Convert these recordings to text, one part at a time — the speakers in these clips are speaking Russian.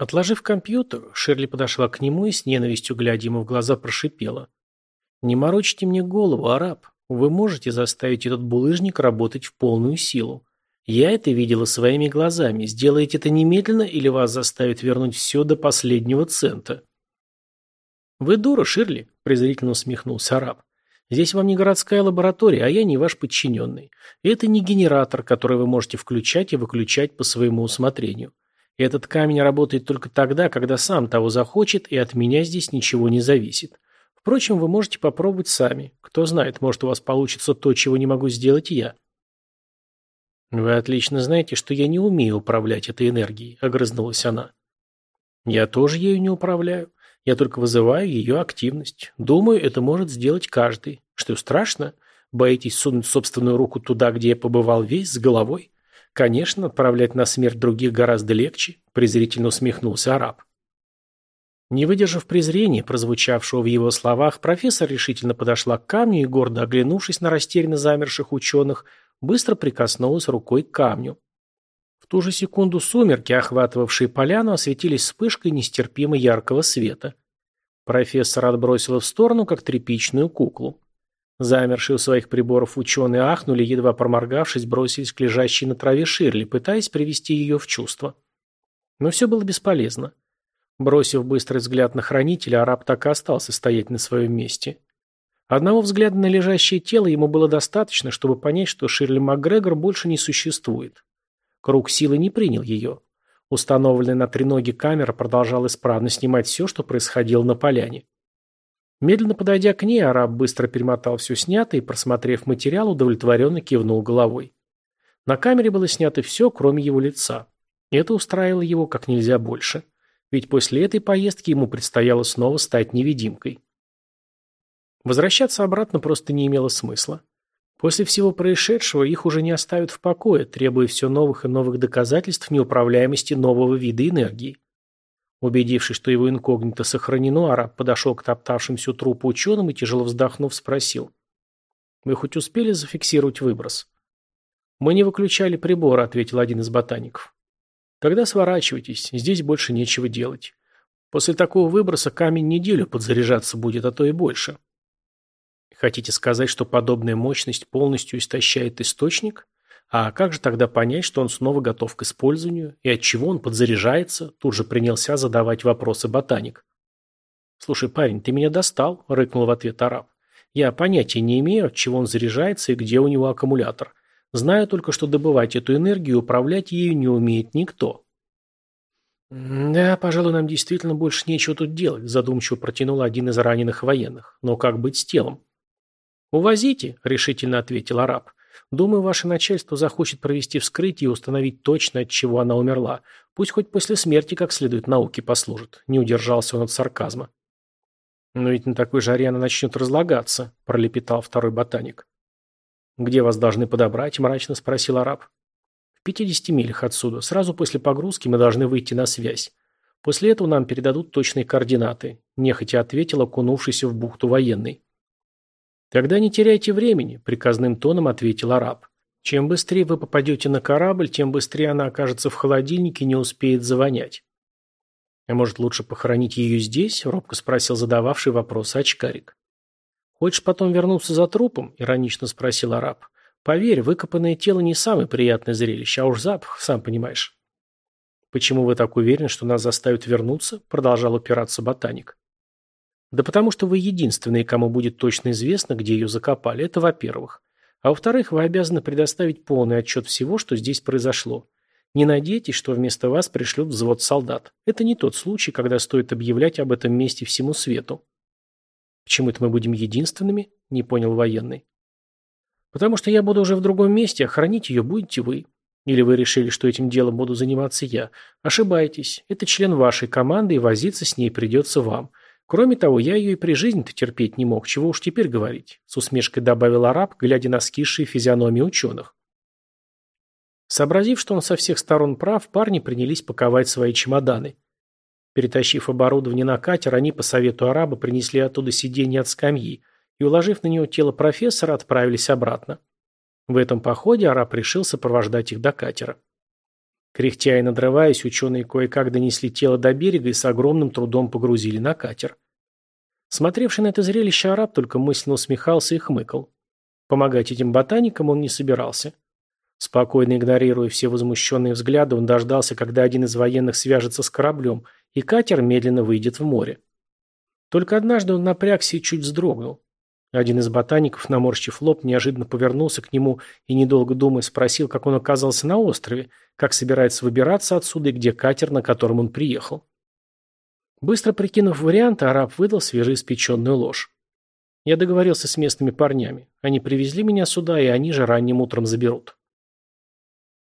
Отложив компьютер, Шерли подошла к нему и с ненавистью, глядя ему в глаза, прошипела. «Не морочьте мне голову, араб. Вы можете заставить этот булыжник работать в полную силу. Я это видела своими глазами. Сделаете это немедленно или вас заставят вернуть все до последнего цента?» «Вы дура, Ширли», – презрительно усмехнулся араб. «Здесь вам не городская лаборатория, а я не ваш подчиненный. Это не генератор, который вы можете включать и выключать по своему усмотрению. Этот камень работает только тогда, когда сам того захочет, и от меня здесь ничего не зависит. Впрочем, вы можете попробовать сами. Кто знает, может у вас получится то, чего не могу сделать я. Вы отлично знаете, что я не умею управлять этой энергией, огрызнулась она. Я тоже ею не управляю. Я только вызываю ее активность. Думаю, это может сделать каждый. Что страшно? Боитесь сунуть собственную руку туда, где я побывал весь, с головой? Конечно, отправлять на смерть других гораздо легче, презрительно усмехнулся араб. Не выдержав презрения, прозвучавшего в его словах, профессор решительно подошла к камню и, гордо оглянувшись на растерянно замерших ученых, быстро прикоснулась рукой к камню. В ту же секунду сумерки, охватывавшие поляну, осветились вспышкой нестерпимо яркого света. Профессор отбросила в сторону, как тряпичную куклу. Замершие у своих приборов ученые ахнули, едва проморгавшись, бросились к лежащей на траве Ширли, пытаясь привести ее в чувство. Но все было бесполезно. Бросив быстрый взгляд на хранителя, араб так и остался стоять на своем месте. Одного взгляда на лежащее тело ему было достаточно, чтобы понять, что Ширли МакГрегор больше не существует. Круг силы не принял ее. Установленная на треноге камера продолжала исправно снимать все, что происходило на поляне. Медленно подойдя к ней, араб быстро перемотал все снятое и, просмотрев материал, удовлетворенно кивнул головой. На камере было снято все, кроме его лица. Это устраивало его как нельзя больше. Ведь после этой поездки ему предстояло снова стать невидимкой. Возвращаться обратно просто не имело смысла. После всего происшедшего их уже не оставят в покое, требуя все новых и новых доказательств неуправляемости нового вида энергии. Убедившись, что его инкогнито сохранено, араб подошел к топтавшимся трупу ученым и, тяжело вздохнув, спросил. «Вы хоть успели зафиксировать выброс?» «Мы не выключали прибор», — ответил один из ботаников. «Тогда сворачивайтесь, здесь больше нечего делать. После такого выброса камень неделю подзаряжаться будет, а то и больше». «Хотите сказать, что подобная мощность полностью истощает источник?» А как же тогда понять, что он снова готов к использованию, и от чего он подзаряжается? Тут же принялся задавать вопросы ботаник. «Слушай, парень, ты меня достал», — рыкнул в ответ араб. «Я понятия не имею, от чего он заряжается и где у него аккумулятор. Знаю только, что добывать эту энергию и управлять ею не умеет никто». «Да, пожалуй, нам действительно больше нечего тут делать», – задумчиво протянул один из раненых военных. «Но как быть с телом?» «Увозите», – решительно ответил араб. Думаю, ваше начальство захочет провести вскрытие и установить точно, от чего она умерла. Пусть хоть после смерти как следует науке послужит. Не удержался он от сарказма. Но ведь на такой жаре она начнет разлагаться, пролепетал второй ботаник. Где вас должны подобрать? мрачно спросил араб. В 50 милях отсюда. Сразу после погрузки мы должны выйти на связь. После этого нам передадут точные координаты, нехотя ответил окунувшийся в бухту военный. «Тогда не теряйте времени», – приказным тоном ответил араб. «Чем быстрее вы попадете на корабль, тем быстрее она окажется в холодильнике и не успеет завонять». «А может, лучше похоронить ее здесь?» – робко спросил задававший вопрос очкарик. «Хочешь потом вернуться за трупом?» – иронично спросил араб. «Поверь, выкопанное тело не самое приятное зрелище, а уж запах, сам понимаешь». «Почему вы так уверены, что нас заставят вернуться?» – продолжал упираться ботаник. Да потому что вы единственные, кому будет точно известно, где ее закопали. Это во-первых. А во-вторых, вы обязаны предоставить полный отчет всего, что здесь произошло. Не надейтесь, что вместо вас пришлют взвод солдат. Это не тот случай, когда стоит объявлять об этом месте всему свету. Почему это мы будем единственными? Не понял военный. Потому что я буду уже в другом месте, а ее будете вы. Или вы решили, что этим делом буду заниматься я? Ошибаетесь. Это член вашей команды, и возиться с ней придется вам. Кроме того, я ее и при жизни-то терпеть не мог, чего уж теперь говорить, с усмешкой добавил араб, глядя на скисшие физиономии ученых. Сообразив, что он со всех сторон прав, парни принялись паковать свои чемоданы. Перетащив оборудование на катер, они по совету араба принесли оттуда сиденье от скамьи и, уложив на него тело профессора, отправились обратно. В этом походе араб решил сопровождать их до катера. Кряхтя и надрываясь, ученые кое-как донесли тело до берега и с огромным трудом погрузили на катер. Смотревший на это зрелище араб только мысленно усмехался и хмыкал. Помогать этим ботаникам он не собирался. Спокойно игнорируя все возмущенные взгляды, он дождался, когда один из военных свяжется с кораблем, и катер медленно выйдет в море. Только однажды он напрягся и чуть вздрогнул. Один из ботаников, наморщив лоб, неожиданно повернулся к нему и, недолго думая, спросил, как он оказался на острове, как собирается выбираться отсюда и где катер, на котором он приехал. Быстро прикинув варианты, араб выдал свежеиспеченную ложь. Я договорился с местными парнями. Они привезли меня сюда, и они же ранним утром заберут.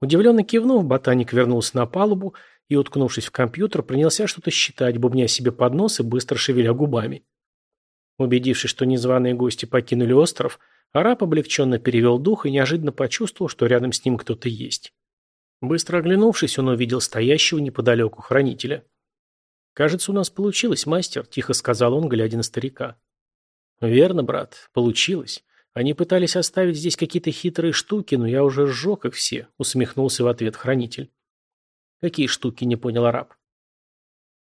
Удивленно кивнув, ботаник вернулся на палубу и, уткнувшись в компьютер, принялся что-то считать, бубня себе под нос и быстро шевеля губами. Убедившись, что незваные гости покинули остров, араб облегченно перевел дух и неожиданно почувствовал, что рядом с ним кто-то есть. Быстро оглянувшись, он увидел стоящего неподалеку хранителя. «Кажется, у нас получилось, мастер», – тихо сказал он, глядя на старика. «Верно, брат, получилось. Они пытались оставить здесь какие-то хитрые штуки, но я уже сжег их все», – усмехнулся в ответ хранитель. «Какие штуки?» – не понял араб.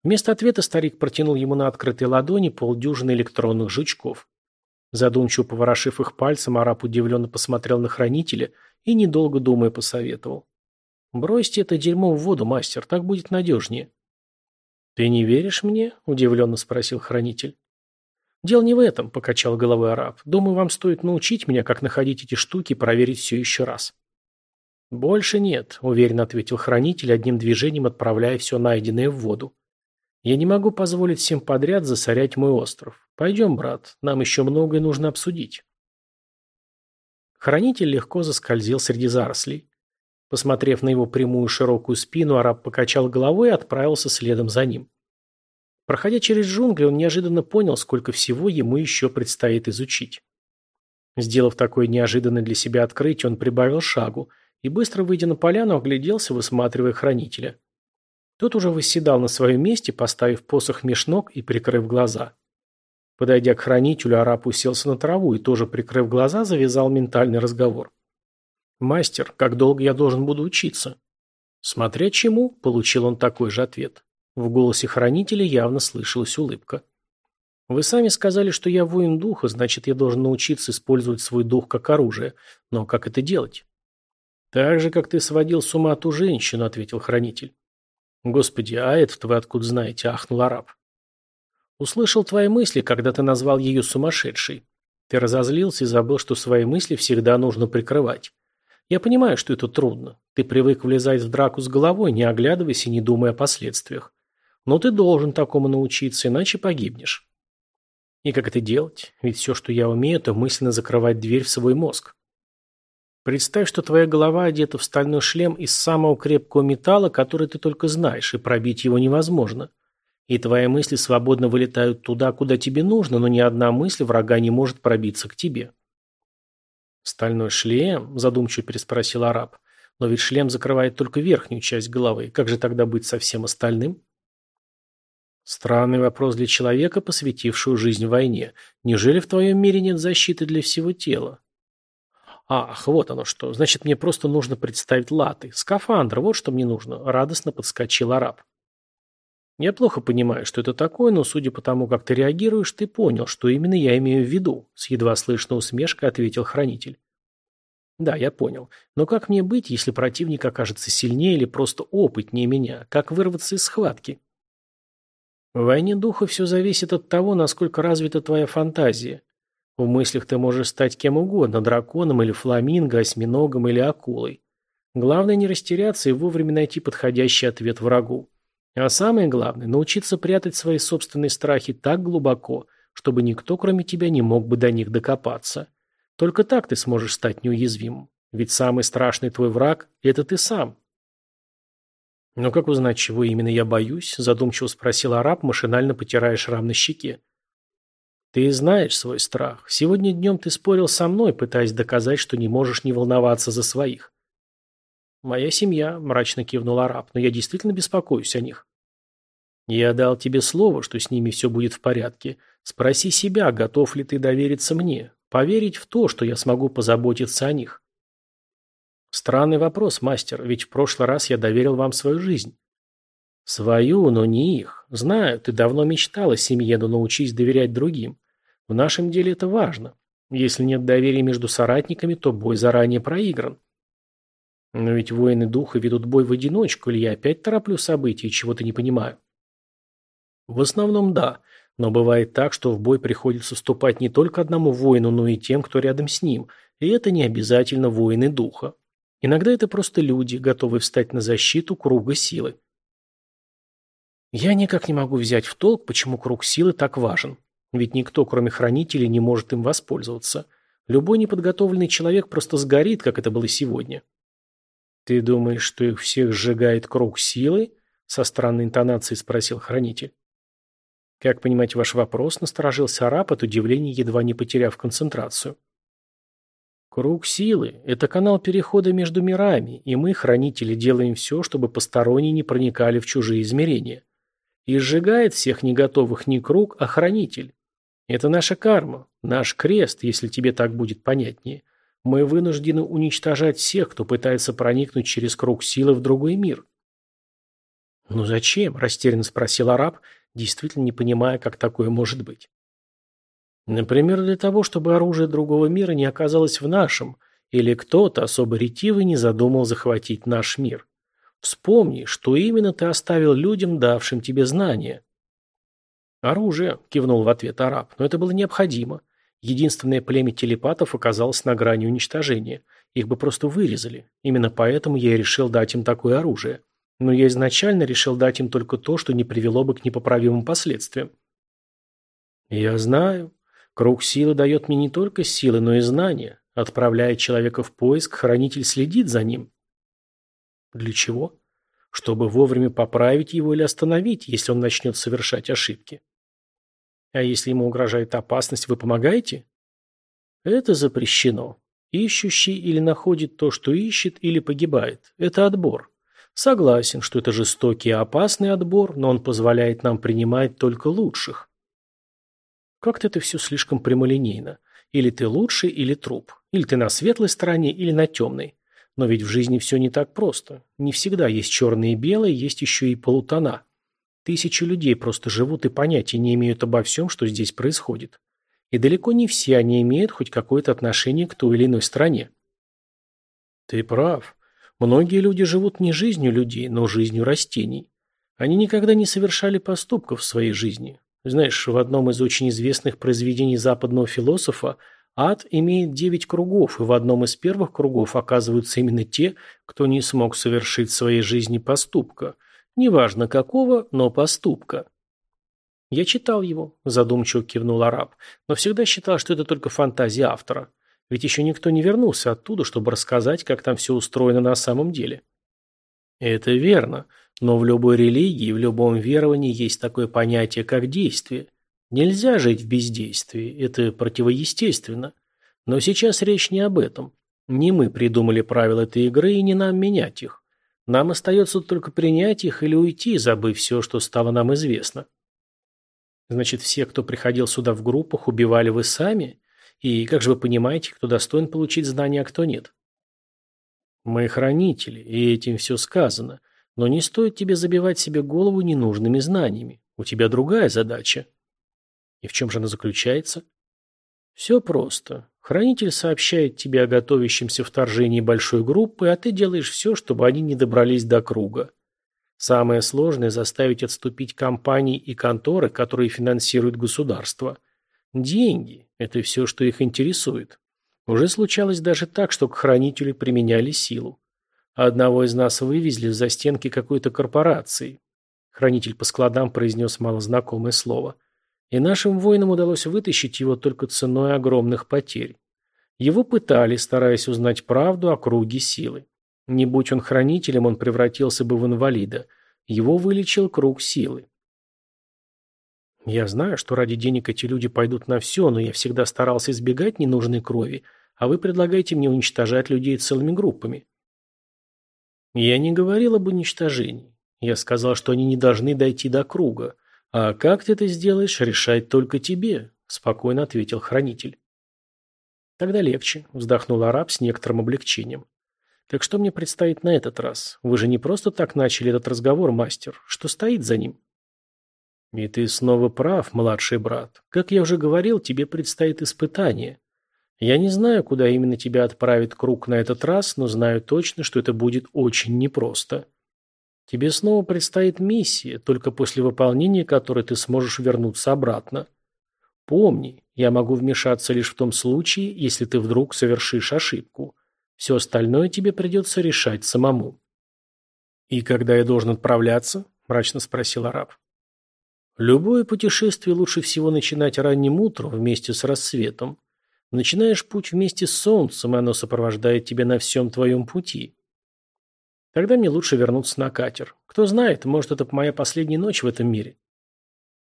Вместо ответа старик протянул ему на открытой ладони полдюжины электронных жучков. Задумчиво поворошив их пальцем, араб удивленно посмотрел на хранителя и, недолго думая, посоветовал. «Бросьте это дерьмо в воду, мастер, так будет надежнее». «Ты не веришь мне?» – удивленно спросил хранитель. «Дело не в этом», – покачал головой араб. «Думаю, вам стоит научить меня, как находить эти штуки и проверить все еще раз». «Больше нет», – уверенно ответил хранитель, одним движением отправляя все найденное в воду. Я не могу позволить всем подряд засорять мой остров. Пойдем, брат, нам еще многое нужно обсудить. Хранитель легко заскользил среди зарослей. Посмотрев на его прямую широкую спину, араб покачал головой и отправился следом за ним. Проходя через джунгли, он неожиданно понял, сколько всего ему еще предстоит изучить. Сделав такое неожиданное для себя открытие, он прибавил шагу и, быстро выйдя на поляну, огляделся, высматривая хранителя. Тот уже восседал на своем месте, поставив посох меж ног и прикрыв глаза. Подойдя к хранителю, араб уселся на траву и, тоже прикрыв глаза, завязал ментальный разговор. «Мастер, как долго я должен буду учиться?» «Смотря чему», — получил он такой же ответ. В голосе хранителя явно слышалась улыбка. «Вы сами сказали, что я воин духа, значит, я должен научиться использовать свой дух как оружие. Но как это делать?» «Так же, как ты сводил с ума ту женщину», — ответил хранитель. «Господи, а это вы откуда знаете?» – ахнул араб. «Услышал твои мысли, когда ты назвал ее сумасшедшей. Ты разозлился и забыл, что свои мысли всегда нужно прикрывать. Я понимаю, что это трудно. Ты привык влезать в драку с головой, не оглядываясь и не думая о последствиях. Но ты должен такому научиться, иначе погибнешь. И как это делать? Ведь все, что я умею, это мысленно закрывать дверь в свой мозг. Представь, что твоя голова одета в стальной шлем из самого крепкого металла, который ты только знаешь, и пробить его невозможно. И твои мысли свободно вылетают туда, куда тебе нужно, но ни одна мысль врага не может пробиться к тебе. «Стальной шлем?» – задумчиво переспросил араб. «Но ведь шлем закрывает только верхнюю часть головы. Как же тогда быть со всем остальным?» Странный вопрос для человека, посвятившего жизнь войне. Неужели в твоем мире нет защиты для всего тела? Ах, вот оно что. Значит, мне просто нужно представить латы. Скафандр, вот что мне нужно. Радостно подскочил араб. Я плохо понимаю, что это такое, но судя по тому, как ты реагируешь, ты понял, что именно я имею в виду, с едва слышной усмешкой ответил хранитель. Да, я понял. Но как мне быть, если противник окажется сильнее или просто опытнее меня? Как вырваться из схватки? В войне духа все зависит от того, насколько развита твоя фантазия. В мыслях ты можешь стать кем угодно, драконом или фламинго, осьминогом или акулой. Главное не растеряться и вовремя найти подходящий ответ врагу. А самое главное – научиться прятать свои собственные страхи так глубоко, чтобы никто, кроме тебя, не мог бы до них докопаться. Только так ты сможешь стать неуязвимым. Ведь самый страшный твой враг – это ты сам. «Но как узнать, чего именно я боюсь?» – задумчиво спросил араб, машинально потирая шрам на щеке. Ты знаешь свой страх. Сегодня днем ты спорил со мной, пытаясь доказать, что не можешь не волноваться за своих. Моя семья, мрачно кивнул араб, но я действительно беспокоюсь о них. Я дал тебе слово, что с ними все будет в порядке. Спроси себя, готов ли ты довериться мне, поверить в то, что я смогу позаботиться о них. Странный вопрос, мастер, ведь в прошлый раз я доверил вам свою жизнь. Свою, но не их. Знаю, ты давно мечтал о семье, но научись доверять другим. В нашем деле это важно. Если нет доверия между соратниками, то бой заранее проигран. Но ведь воины духа ведут бой в одиночку, или я опять тороплю события, чего-то не понимаю. В основном да, но бывает так, что в бой приходится вступать не только одному воину, но и тем, кто рядом с ним, и это не обязательно воины духа. Иногда это просто люди, готовые встать на защиту круга силы. Я никак не могу взять в толк, почему круг силы так важен. Ведь никто, кроме хранителей, не может им воспользоваться. Любой неподготовленный человек просто сгорит, как это было сегодня. «Ты думаешь, что их всех сжигает круг силы?» Со странной интонацией спросил хранитель. «Как понимать ваш вопрос?» – насторожился араб от удивления, едва не потеряв концентрацию. «Круг силы – это канал перехода между мирами, и мы, хранители, делаем все, чтобы посторонние не проникали в чужие измерения. И сжигает всех не готовых не круг, а хранитель. Это наша карма, наш крест, если тебе так будет понятнее. Мы вынуждены уничтожать всех, кто пытается проникнуть через круг силы в другой мир. «Ну зачем?» – растерянно спросил араб, действительно не понимая, как такое может быть. «Например, для того, чтобы оружие другого мира не оказалось в нашем, или кто-то особо ретивый не задумал захватить наш мир. Вспомни, что именно ты оставил людям, давшим тебе знания». «Оружие», – кивнул в ответ араб, – «но это было необходимо. Единственное племя телепатов оказалось на грани уничтожения. Их бы просто вырезали. Именно поэтому я и решил дать им такое оружие. Но я изначально решил дать им только то, что не привело бы к непоправимым последствиям. Я знаю. Круг силы дает мне не только силы, но и знания. Отправляя человека в поиск, хранитель следит за ним. Для чего? Чтобы вовремя поправить его или остановить, если он начнет совершать ошибки. А если ему угрожает опасность, вы помогаете? Это запрещено. Ищущий или находит то, что ищет, или погибает. Это отбор. Согласен, что это жестокий и опасный отбор, но он позволяет нам принимать только лучших. Как-то это все слишком прямолинейно. Или ты лучший, или труп. Или ты на светлой стороне, или на темной. Но ведь в жизни все не так просто. Не всегда есть черные и белые, есть еще и полутона. Тысячи людей просто живут и понятия не имеют обо всем, что здесь происходит. И далеко не все они имеют хоть какое-то отношение к той или иной стране. Ты прав. Многие люди живут не жизнью людей, но жизнью растений. Они никогда не совершали поступков в своей жизни. Знаешь, в одном из очень известных произведений западного философа ад имеет девять кругов, и в одном из первых кругов оказываются именно те, кто не смог совершить в своей жизни поступка, Неважно какого, но поступка. Я читал его, задумчиво кивнул араб, но всегда считал, что это только фантазия автора. Ведь еще никто не вернулся оттуда, чтобы рассказать, как там все устроено на самом деле. Это верно, но в любой религии, в любом веровании есть такое понятие, как действие. Нельзя жить в бездействии, это противоестественно. Но сейчас речь не об этом. Не мы придумали правила этой игры и не нам менять их. Нам остается только принять их или уйти, забыв все, что стало нам известно. Значит, все, кто приходил сюда в группах, убивали вы сами? И как же вы понимаете, кто достоин получить знания, а кто нет? Мы хранители, и этим все сказано. Но не стоит тебе забивать себе голову ненужными знаниями. У тебя другая задача. И в чем же она заключается? Все просто. Хранитель сообщает тебе о готовящемся вторжении большой группы, а ты делаешь все, чтобы они не добрались до круга. Самое сложное – заставить отступить компании и конторы, которые финансируют государство. Деньги – это все, что их интересует. Уже случалось даже так, что к хранителю применяли силу. Одного из нас вывезли в застенки какой-то корпорации. Хранитель по складам произнес малознакомое слово. И нашим воинам удалось вытащить его только ценой огромных потерь. Его пытали, стараясь узнать правду о круге силы. Не будь он хранителем, он превратился бы в инвалида. Его вылечил круг силы. Я знаю, что ради денег эти люди пойдут на все, но я всегда старался избегать ненужной крови, а вы предлагаете мне уничтожать людей целыми группами. Я не говорил об уничтожении. Я сказал, что они не должны дойти до круга. «А как ты это сделаешь, решать только тебе», – спокойно ответил хранитель. «Тогда легче», – вздохнул араб с некоторым облегчением. Так что мне предстоит на этот раз? Вы же не просто так начали этот разговор, мастер. Что стоит за ним? И ты снова прав, младший брат. Как я уже говорил, тебе предстоит испытание. Я не знаю, куда именно тебя отправит круг на этот раз, но знаю точно, что это будет очень непросто. Тебе снова предстоит миссия, только после выполнения которой ты сможешь вернуться обратно. Помни, я могу вмешаться лишь в том случае, если ты вдруг совершишь ошибку. Все остальное тебе придется решать самому. «И когда я должен отправляться?» – мрачно спросил араб. «Любое путешествие лучше всего начинать ранним утром вместе с рассветом. Начинаешь путь вместе с солнцем, и оно сопровождает тебя на всем твоем пути. Тогда мне лучше вернуться на катер. Кто знает, может, это моя последняя ночь в этом мире».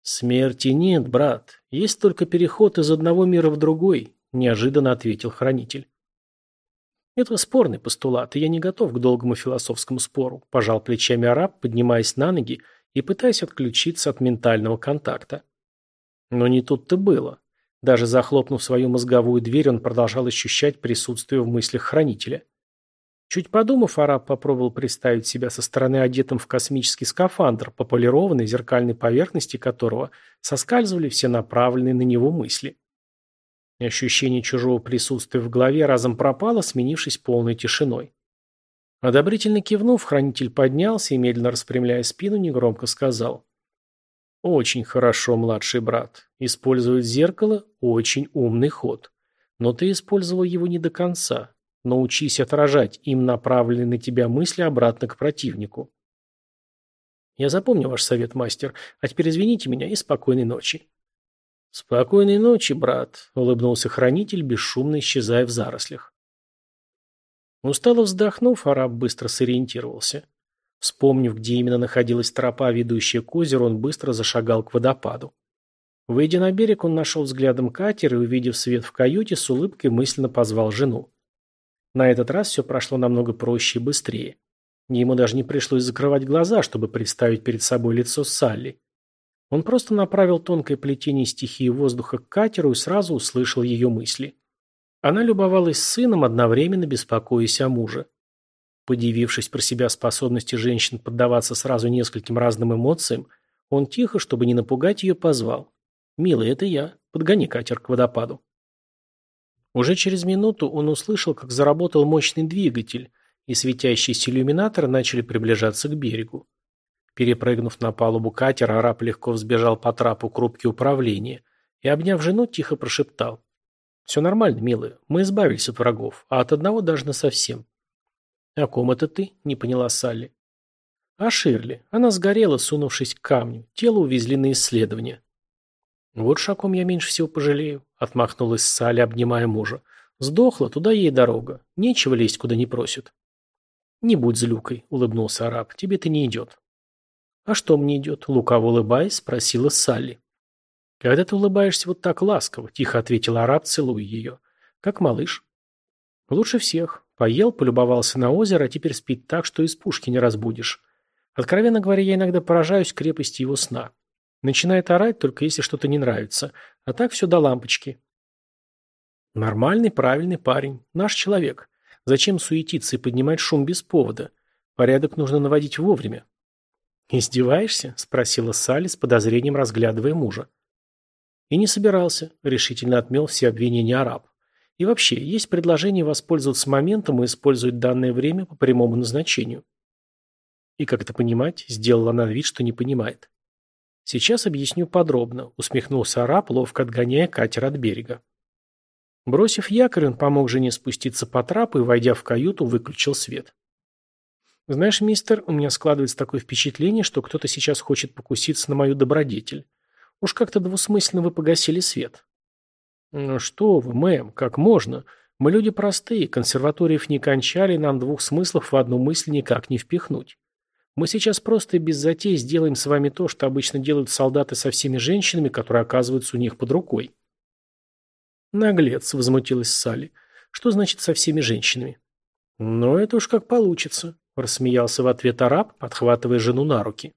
«Смерти нет, брат. Есть только переход из одного мира в другой», – неожиданно ответил хранитель. «Это спорный постулат, и я не готов к долгому философскому спору», – пожал плечами араб, поднимаясь на ноги и пытаясь отключиться от ментального контакта. Но не тут-то было. Даже захлопнув свою мозговую дверь, он продолжал ощущать присутствие в мыслях хранителя. Чуть подумав, араб попробовал представить себя со стороны одетым в космический скафандр, по полированной зеркальной поверхности которого соскальзывали все направленные на него мысли. Ощущение чужого присутствия в голове разом пропало, сменившись полной тишиной. Одобрительно кивнув, хранитель поднялся и, медленно распрямляя спину, негромко сказал. «Очень хорошо, младший брат. Использовать зеркало – очень умный ход. Но ты использовал его не до конца. Научись отражать им направленные на тебя мысли обратно к противнику. Я запомню ваш совет, мастер, а теперь извините меня и спокойной ночи. Спокойной ночи, брат, улыбнулся хранитель, бесшумно исчезая в зарослях. Устало вздохнув, араб быстро сориентировался. Вспомнив, где именно находилась тропа, ведущая к озеру, он быстро зашагал к водопаду. Выйдя на берег, он нашел взглядом катер и, увидев свет в каюте, с улыбкой мысленно позвал жену. На этот раз все прошло намного проще и быстрее. Ему даже не пришлось закрывать глаза, чтобы представить перед собой лицо Салли. Он просто направил тонкое плетение стихии воздуха к катеру и сразу услышал ее мысли. Она любовалась сыном, одновременно беспокоясь о муже. Подивившись про себя способности женщин поддаваться сразу нескольким разным эмоциям, он тихо, чтобы не напугать ее, позвал. «Милый, это я. Подгони катер к водопаду». Уже через минуту он услышал, как заработал мощный двигатель, и светящиеся иллюминаторы начали приближаться к берегу. Перепрыгнув на палубу катера, араб легко взбежал по трапу к рубке управления и, обняв жену, тихо прошептал. «Все нормально, милая, мы избавились от врагов, а от одного даже насовсем». «О ком это ты?» – не поняла Салли. «А Ширли. Она сгорела, сунувшись к камню. Тело увезли на исследование». «Вот шаком я меньше всего пожалею», — отмахнулась Салли, обнимая мужа. «Сдохла, туда ей дорога. Нечего лезть, куда не просят». «Не будь злюкой», — улыбнулся араб. «Тебе это не идет». «А что мне идет?» — лукаво улыбаясь, спросила Салли. «Когда ты улыбаешься вот так ласково», — тихо ответил араб, целуя ее. «Как малыш». «Лучше всех. Поел, полюбовался на озеро, а теперь спит так, что из пушки не разбудишь. Откровенно говоря, я иногда поражаюсь крепости его сна. Начинает орать, только если что-то не нравится. А так все до лампочки. Нормальный, правильный парень. Наш человек. Зачем суетиться и поднимать шум без повода? Порядок нужно наводить вовремя. «Издеваешься?» – спросила Салли с подозрением, разглядывая мужа. «И не собирался», – решительно отмел все обвинения араб. «И вообще, есть предложение воспользоваться моментом и использовать данное время по прямому назначению». «И как это понимать?» – сделала она вид, что не понимает. Сейчас объясню подробно, усмехнулся араб, ловко отгоняя катер от берега. Бросив якорь, он помог жене спуститься по трапу и, войдя в каюту, выключил свет. «Знаешь, мистер, у меня складывается такое впечатление, что кто-то сейчас хочет покуситься на мою добродетель. Уж как-то двусмысленно вы погасили свет». «Ну что вы, мэм, как можно? Мы люди простые, консерваториев не кончали, нам двух смыслов в одну мысль никак не впихнуть. Мы сейчас просто без затей сделаем с вами то, что обычно делают солдаты со всеми женщинами, которые оказываются у них под рукой. Наглец, возмутилась Салли. Что значит со всеми женщинами? Ну, это уж как получится, рассмеялся в ответ араб, подхватывая жену на руки.